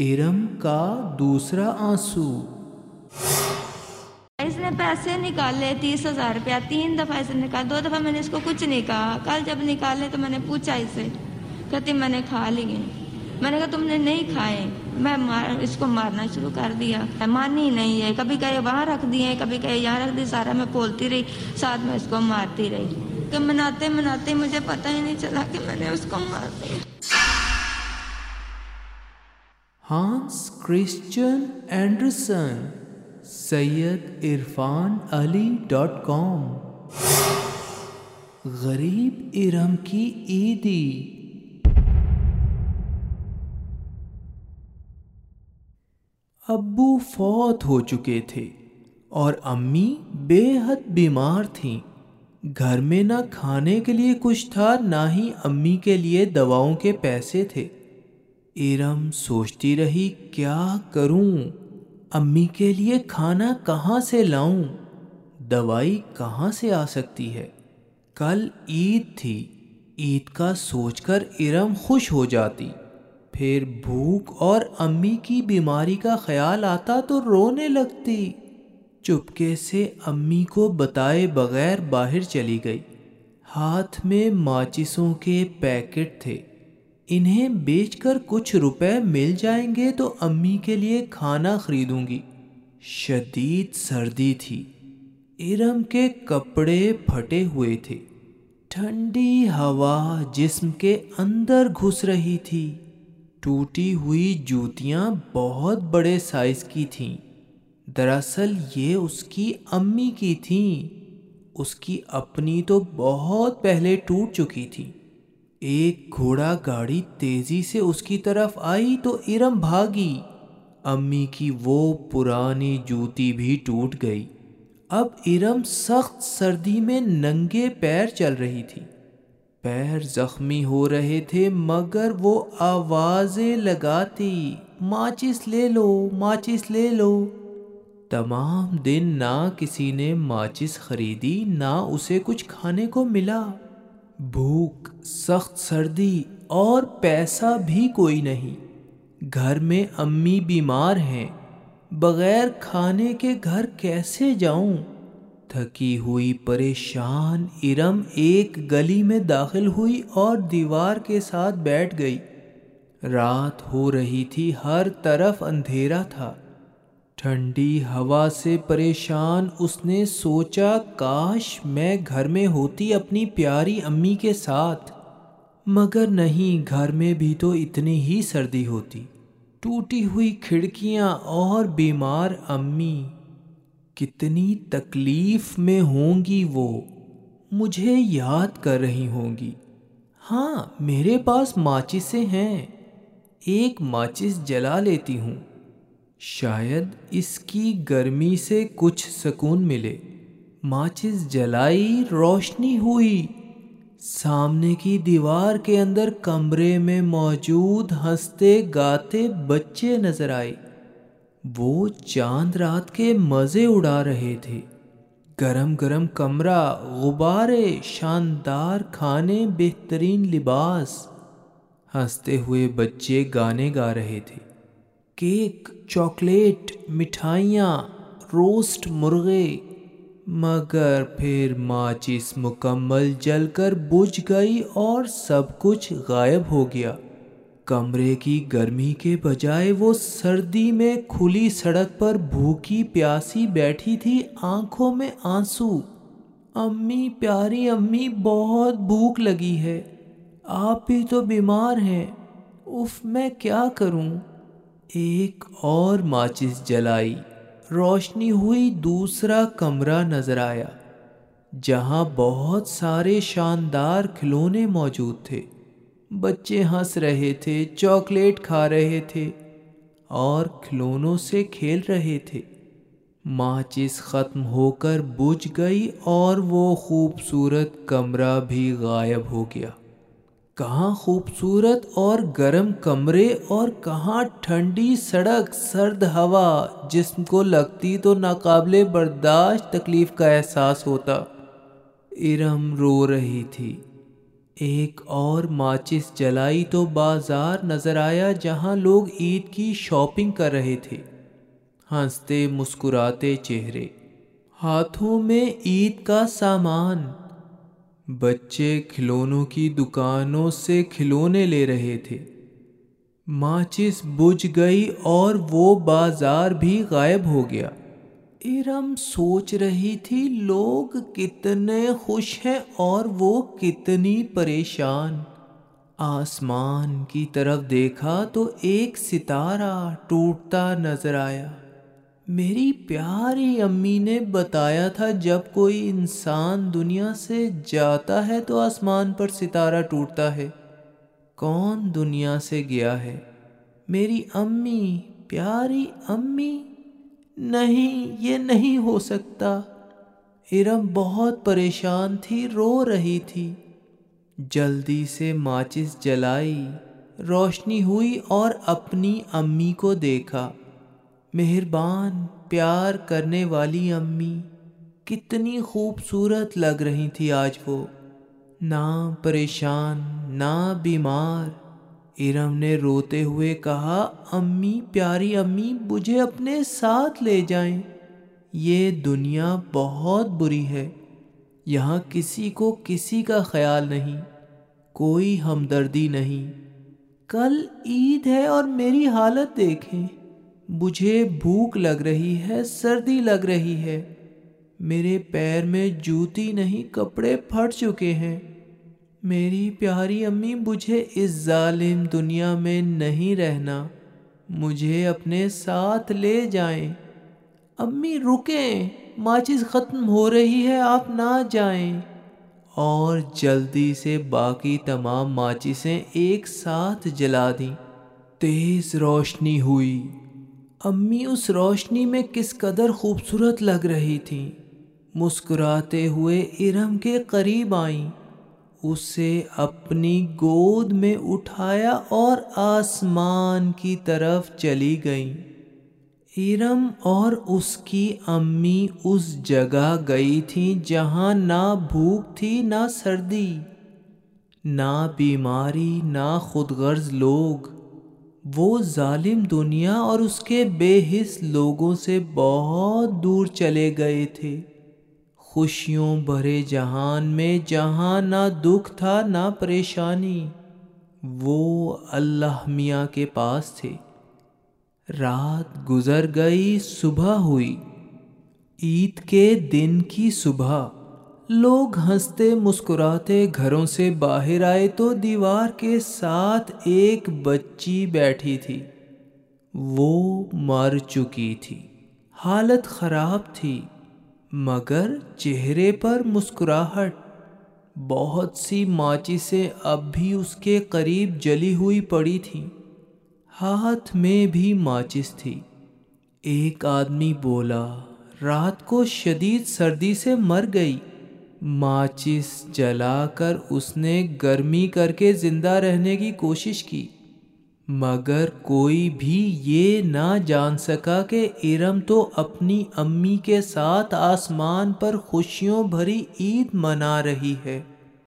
ارم کا دوسرا آنسو۔ اس نے پیسے نکالے تیس ہزار روپیہ، تین دفعہ اسے نکال، دو دفعہ میں نے اس کو کچھ نہیں کہا۔ کل جب نکالے تو میں نے پوچھا اسے، کہتی میں نے کھا لیے میں نے کہا تم نے نہیں کھائے۔ میں اس کو مارنا شروع کر دیا۔ مانی نہیں ہے۔ کبھی کہیں وہاں رکھ دیے، کبھی کہیں یہاں رکھ دی سارا میں بولتی رہی۔ ساتھ میں اس کو مارتی رہی۔ کہ مناتے مناتے مجھے پتہ ہی نہیں چلا کہ میں نے اس کو مار دیا۔ Hans Christian Andersen, Syed Irfan Ali dot com. غریب ارم کی عیدی۔ ابو فوت ہو چکے تھے اور امی بے حد بیمار تھیں۔ گھر میں نہ کھانے کے لیے کچھ تھا، نہ ہی امی کے لیے دواؤں کے پیسے تھے۔ ارم سوچتی رہی، کیا کروں؟ امی کے لیے کھانا کہاں سے لاؤں؟ دوائی کہاں سے آ سکتی ہے؟ کل عید تھی۔ عید کا سوچ کر ارم خوش ہو جاتی۔ پھر بھوک اور امی کی بیماری کا خیال آتا تو رونے لگتی۔ چپکے سے امی کو بتائے بغیر باہر چلی گئی۔ ہاتھ میں ماچسوں کے پیکٹ تھے۔ انہیں بیچ کر کچھ روپے مل جائیں گے تو امی کے لیے کھانا خریدوں گی۔ شدید سردی تھی۔ ارم کے کپڑے پھٹے ہوئے تھے۔ ٹھنڈی ہوا جسم کے اندر گھس رہی تھی۔ ٹوٹی ہوئی جوتیاں بہت بڑے سائز کی تھیں۔ دراصل یہ اس کی امی کی تھیں۔ اس کی اپنی تو بہت پہلے ٹوٹ چکی تھی۔ ایک گھوڑا گاڑی تیزی سے اس کی طرف آئی تو ارم بھاگی۔ امی کی وہ پرانی جوتی بھی ٹوٹ گئی۔ اب ارم سخت سردی میں ننگے پیر چل رہی تھی۔ پیر زخمی ہو رہے تھے مگر وہ آوازیں لگاتی۔ ماچس لے لو، ماچس لے لو۔ تمام دن نہ کسی نے ماچس خریدی، نہ اسے کچھ کھانے کو ملا۔ بھوک، سخت سردی اور پیسہ بھی کوئی نہیں۔ گھر میں امی بیمار ہیں، بغیر کھانے کے گھر کیسے جاؤں؟ تھکی ہوئی، پریشان، ارم ایک گلی میں داخل ہوئی اور دیوار کے ساتھ بیٹھ گئی۔ رات ہو رہی تھی، ہر طرف اندھیرا تھا۔ ٹھنڈی ہوا سے پریشان، اس نے سوچا، کاش میں گھر میں ہوتی اپنی پیاری امی کے ساتھ۔ مگر نہیں، گھر میں بھی تو اتنی ہی سردی ہوتی۔ ٹوٹی ہوئی کھڑکیاں اور بیمار امی۔ کتنی تکلیف میں ہوں گی وہ۔ مجھے یاد کر رہی ہوں گی۔ ہاں میرے پاس ماچسیں ہیں۔ ایک ماچس جلا لیتی ہوں۔ شاید اس کی گرمی سے کچھ سکون ملے۔ ماچس جلائی روشنی ہوئی۔ سامنے کی دیوار کے اندر کمرے میں موجود ہنستے گاتے بچے نظر آئے۔ وہ چاند رات کے مزے اڑا رہے تھے۔ گرم گرم کمرہ، غبارے، شاندار کھانے، بہترین لباس۔ ہنستے ہوئے بچے گانے گا رہے تھے۔ کیک، چاکلیٹ، مٹھائیاں، روسٹ مرغے۔ مگر پھر ماچس مکمل جل کر بجھ گئی اور سب کچھ غائب ہو گیا۔ کمرے کی گرمی کے بجائے وہ سردی میں کھلی سڑک پر بھوکی پیاسی بیٹھی تھی آنکھوں میں آنسو۔ امی پیاری امی، بہت بھوک لگی ہے۔ آپ بھی تو بیمار ہیں۔ اف میں کیا کروں؟ ایک اور ماچس جلائی۔ روشنی ہوئی دوسرا کمرہ نظر آیا، جہاں بہت سارے شاندار کھلونے موجود تھے۔ بچے ہنس رہے تھے، چاکلیٹ کھا رہے تھے اور کھلونوں سے کھیل رہے تھے۔ ماچس ختم ہو کر بجھ گئی اور وہ خوبصورت کمرہ بھی غائب ہو گیا۔ کہاں خوبصورت اور گرم کمرے اور کہاں ٹھنڈی سڑک سرد ہوا جسم کو لگتی تو ناقابل برداشت تکلیف کا احساس ہوتا۔ ارم رو رہی تھی۔ ایک اور ماچس جلائی تو بازار نظر آیا جہاں لوگ عید کی شاپنگ کر رہے تھے۔ ہنستے مسکراتے چہرے۔ ہاتھوں میں عید کا سامان۔ بچے کھلونوں کی دکانوں سے کھلونے لے رہے تھے۔ ماچس بجھ گئی اور وہ بازار بھی غائب ہو گیا۔ ارم سوچ رہی تھی لوگ کتنے خوش ہیں اور وہ کتنی پریشان۔ آسمان کی طرف دیکھا تو ایک ستارہ ٹوٹتا نظر آیا۔ میری پیاری امی نے بتایا تھا جب کوئی انسان دنیا سے جاتا ہے تو آسمان پر ستارہ ٹوٹتا ہے۔ کون دنیا سے گیا ہے؟ میری امی، پیاری امی؟ نہیں، یہ نہیں ہو سکتا۔ ارم بہت پریشان تھی، رو رہی تھی۔ جلدی سے ماچس جلائی، روشنی ہوئی اور اپنی امی کو دیکھا۔ مہربان پیار کرنے والی امی، کتنی خوبصورت لگ رہی تھی آج وہ۔ نہ پریشان، نہ بیمار۔ ارم نے روتے ہوئے کہا، امی، پیاری امی، مجھے اپنے ساتھ لے جائیں۔ یہ دنیا بہت بری ہے۔ یہاں کسی کو کسی کا خیال نہیں، کوئی ہمدردی نہیں۔ کل عید ہے اور میری حالت دیکھیں۔ مجھے بھوک لگ رہی ہے، سردی لگ رہی ہے۔ میرے پیر میں جوتی نہیں، کپڑے پھٹ چکے ہیں۔ میری پیاری امی، مجھے اس ظالم دنیا میں نہیں رہنا۔ مجھے اپنے ساتھ لے جائیں۔ امی، رکیں۔ ماچس ختم ہو رہی ہے، آپ نہ جائیں۔ اور جلدی سے باقی تمام ماچسیں ایک ساتھ جلا دیں۔ تیز روشنی ہوئی۔ امی اس روشنی میں کس قدر خوبصورت لگ رہی تھیں مسکراتے ہوئے ارم کے قریب آئیں۔ اسے اپنی گود میں اٹھایا اور آسمان کی طرف چلی گئیں۔ ارم اور اس کی امی اس جگہ گئی تھیں جہاں نہ بھوک تھی، نہ سردی۔ نہ بیماری، نہ خود غرض لوگ۔ وہ ظالم دنیا اور اس کے بے حص لوگوں سے بہت دور چلے گئے تھے۔ خوشیوں بھرے جہان میں جہاں نہ دکھ تھا نہ پریشانی، وہ اللہ میاں کے پاس تھے۔ رات گزر گئی، صبح ہوئی۔ عید کے دن کی صبح۔ لوگ ہنستے مسکراتے گھروں سے باہر آئے تو دیوار کے ساتھ ایک بچی بیٹھی تھی۔ وہ مر چکی تھی۔ حالت خراب تھی، مگر چہرے پر مسکراہٹ۔ بہت سی ماچی سے اب بھی اس کے قریب جلی ہوئی پڑی تھی۔ ہاتھ میں بھی ماچس تھی۔ ایک آدمی بولا، رات کو شدید سردی سے مر گئی۔ ماچس جلا کر اس نے گرمی کر کے زندہ رہنے کی کوشش کی۔ مگر کوئی بھی یہ نہ جان سکا کہ ارم تو اپنی امی کے ساتھ آسمان پر خوشیوں بھری عید منا رہی ہے۔